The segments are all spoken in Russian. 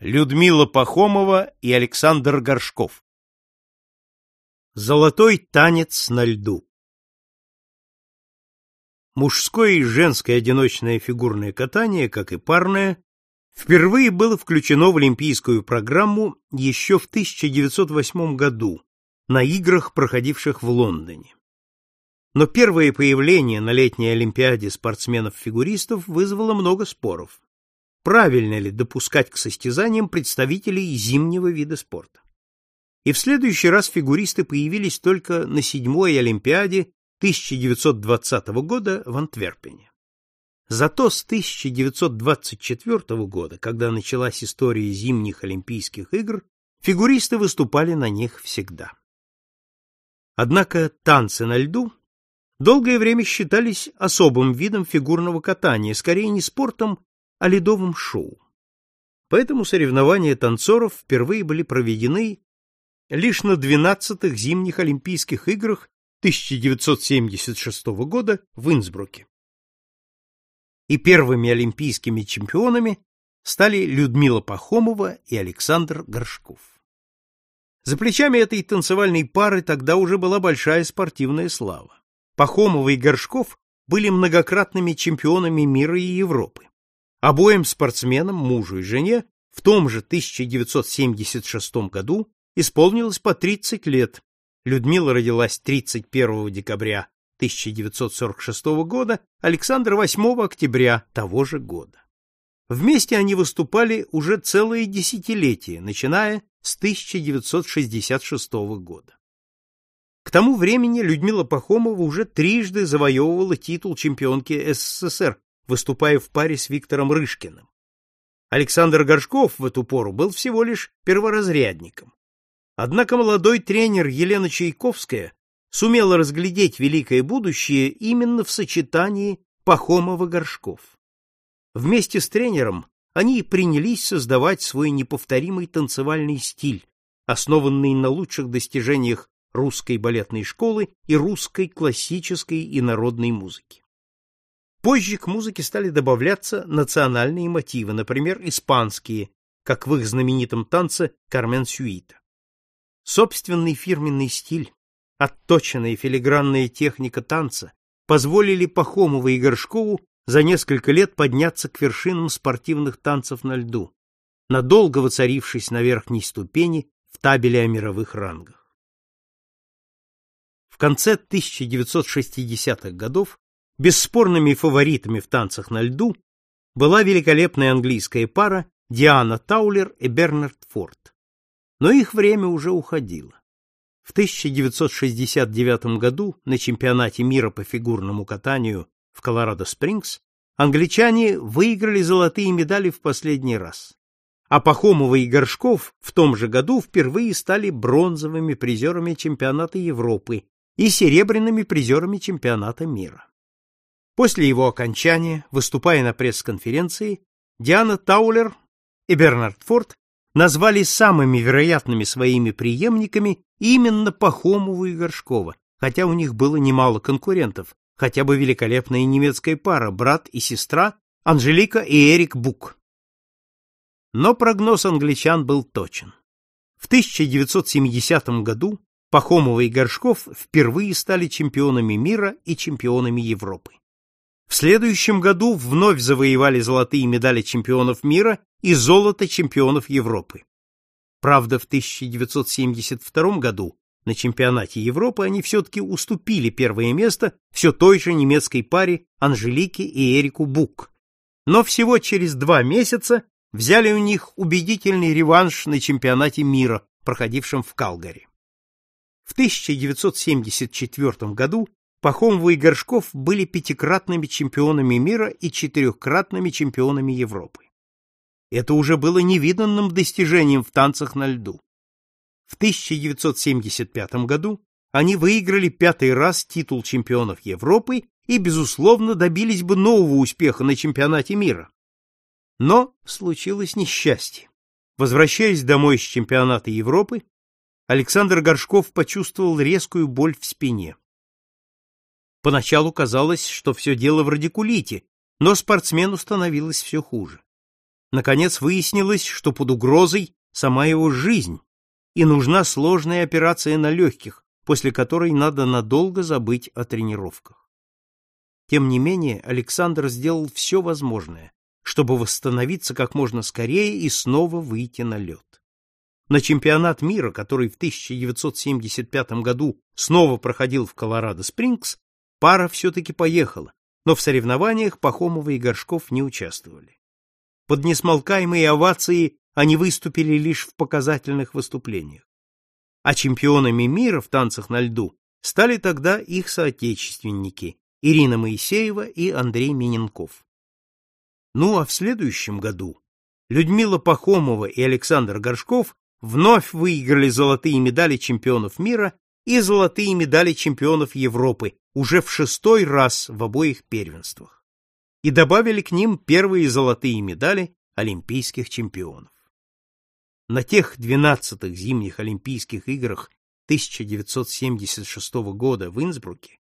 Людмила Пахомова и Александр Горшков. Золотой танец на льду. Мужское и женское одиночное фигурное катание, как и парное, впервые было включено в олимпийскую программу еще в 1908 году на играх, проходивших в Лондоне. Но первое появление на летней олимпиаде спортсменов-фигуристов вызвало много споров правильно ли допускать к состязаниям представителей зимнего вида спорта. И в следующий раз фигуристы появились только на седьмой Олимпиаде 1920 года в Антверпене. Зато с 1924 года, когда началась история зимних Олимпийских игр, фигуристы выступали на них всегда. Однако танцы на льду долгое время считались особым видом фигурного катания, скорее не спортом, о ледовом шоу. Поэтому соревнования танцоров впервые были проведены лишь на 12-х зимних Олимпийских играх 1976 года в Инсбруке. И первыми олимпийскими чемпионами стали Людмила Пахомова и Александр Горшков. За плечами этой танцевальной пары тогда уже была большая спортивная слава. Пахомова и Горшков были многократными чемпионами мира и Европы. Обоим спортсменам, мужу и жене, в том же 1976 году исполнилось по 30 лет. Людмила родилась 31 декабря 1946 года, Александр 8 октября того же года. Вместе они выступали уже целое десятилетие, начиная с 1966 года. К тому времени Людмила Пахомова уже трижды завоевывала титул чемпионки СССР выступая в паре с Виктором Рышкиным. Александр Горшков в эту пору был всего лишь перворазрядником. Однако молодой тренер Елена Чайковская сумела разглядеть великое будущее именно в сочетании Пахомова-Горшков. Вместе с тренером они и принялись создавать свой неповторимый танцевальный стиль, основанный на лучших достижениях русской балетной школы и русской классической и народной музыки. Позже к музыке стали добавляться национальные мотивы, например, испанские, как в их знаменитом танце «Кармен Сюита». Собственный фирменный стиль, отточенная филигранная техника танца позволили Пахомову и Горшкову за несколько лет подняться к вершинам спортивных танцев на льду, надолго воцарившись на верхней ступени в табеле о мировых рангах. В конце 1960-х годов Бесспорными фаворитами в танцах на льду была великолепная английская пара Диана Таулер и Бернард Форд. Но их время уже уходило. В 1969 году на чемпионате мира по фигурному катанию в Колорадо-Спрингс англичане выиграли золотые медали в последний раз. А Пахомова и Горшков в том же году впервые стали бронзовыми призерами чемпионата Европы и серебряными призерами чемпионата мира. После его окончания, выступая на пресс-конференции, Диана Таулер и Бернард Форд назвали самыми вероятными своими преемниками именно Пахомову и Горшкова, хотя у них было немало конкурентов, хотя бы великолепная немецкая пара, брат и сестра Анжелика и Эрик Бук. Но прогноз англичан был точен. В 1970 году Пахомова и Горшков впервые стали чемпионами мира и чемпионами Европы. В следующем году вновь завоевали золотые медали чемпионов мира и золото чемпионов Европы. Правда, в 1972 году на чемпионате Европы они все-таки уступили первое место все той же немецкой паре Анжелике и Эрику Бук. Но всего через два месяца взяли у них убедительный реванш на чемпионате мира, проходившем в Калгари. В 1974 году Пахомова и Горшков были пятикратными чемпионами мира и четырехкратными чемпионами Европы. Это уже было невиданным достижением в танцах на льду. В 1975 году они выиграли пятый раз титул чемпионов Европы и, безусловно, добились бы нового успеха на чемпионате мира. Но случилось несчастье. Возвращаясь домой с чемпионата Европы, Александр Горшков почувствовал резкую боль в спине. Поначалу казалось, что все дело в радикулите, но спортсмену становилось все хуже. Наконец выяснилось, что под угрозой сама его жизнь, и нужна сложная операция на легких, после которой надо надолго забыть о тренировках. Тем не менее, Александр сделал все возможное, чтобы восстановиться как можно скорее и снова выйти на лед. На чемпионат мира, который в 1975 году снова проходил в Колорадо-Спрингс, пара все-таки поехала, но в соревнованиях Пахомова и Горшков не участвовали. Под несмолкаемые овации они выступили лишь в показательных выступлениях. А чемпионами мира в танцах на льду стали тогда их соотечественники Ирина Моисеева и Андрей Миненков. Ну а в следующем году Людмила Пахомова и Александр Горшков вновь выиграли золотые медали чемпионов мира и золотые медали чемпионов Европы уже в шестой раз в обоих первенствах. И добавили к ним первые золотые медали олимпийских чемпионов. На тех 12-х зимних Олимпийских играх 1976 года в Инсбруке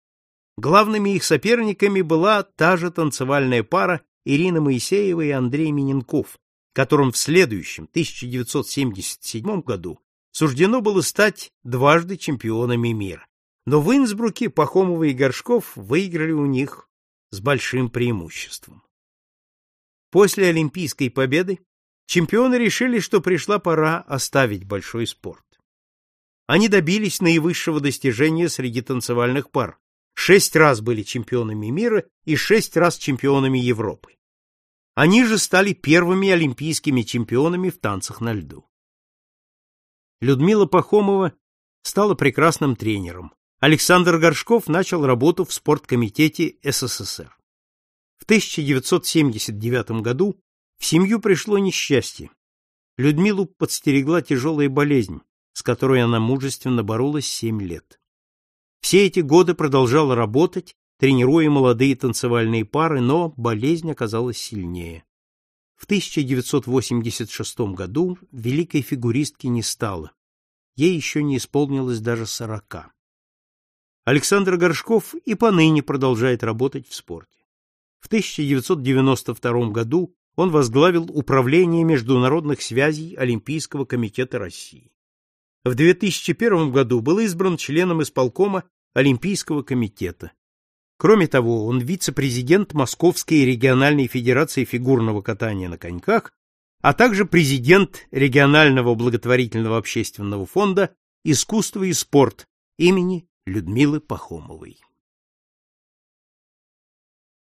главными их соперниками была та же танцевальная пара Ирина Моисеева и Андрей Миненков, которым в следующем 1977 году суждено было стать дважды чемпионами мира. Но в Инсбруке Пахомова и Горшков выиграли у них с большим преимуществом. После Олимпийской победы чемпионы решили, что пришла пора оставить большой спорт. Они добились наивысшего достижения среди танцевальных пар. Шесть раз были чемпионами мира и шесть раз чемпионами Европы. Они же стали первыми олимпийскими чемпионами в танцах на льду. Людмила Пахомова стала прекрасным тренером. Александр Горшков начал работу в спорткомитете СССР. В 1979 году в семью пришло несчастье. Людмилу подстерегла тяжелая болезнь, с которой она мужественно боролась семь лет. Все эти годы продолжала работать, тренируя молодые танцевальные пары, но болезнь оказалась сильнее. В 1986 году великой фигуристки не стало. Ей еще не исполнилось даже сорока. Александр Горшков и поныне продолжает работать в спорте. В 1992 году он возглавил Управление международных связей Олимпийского комитета России. В 2001 году был избран членом исполкома Олимпийского комитета. Кроме того, он вице-президент Московской региональной федерации фигурного катания на коньках, а также президент регионального благотворительного общественного фонда «Искусство и спорт» имени Людмилы Пахомовой.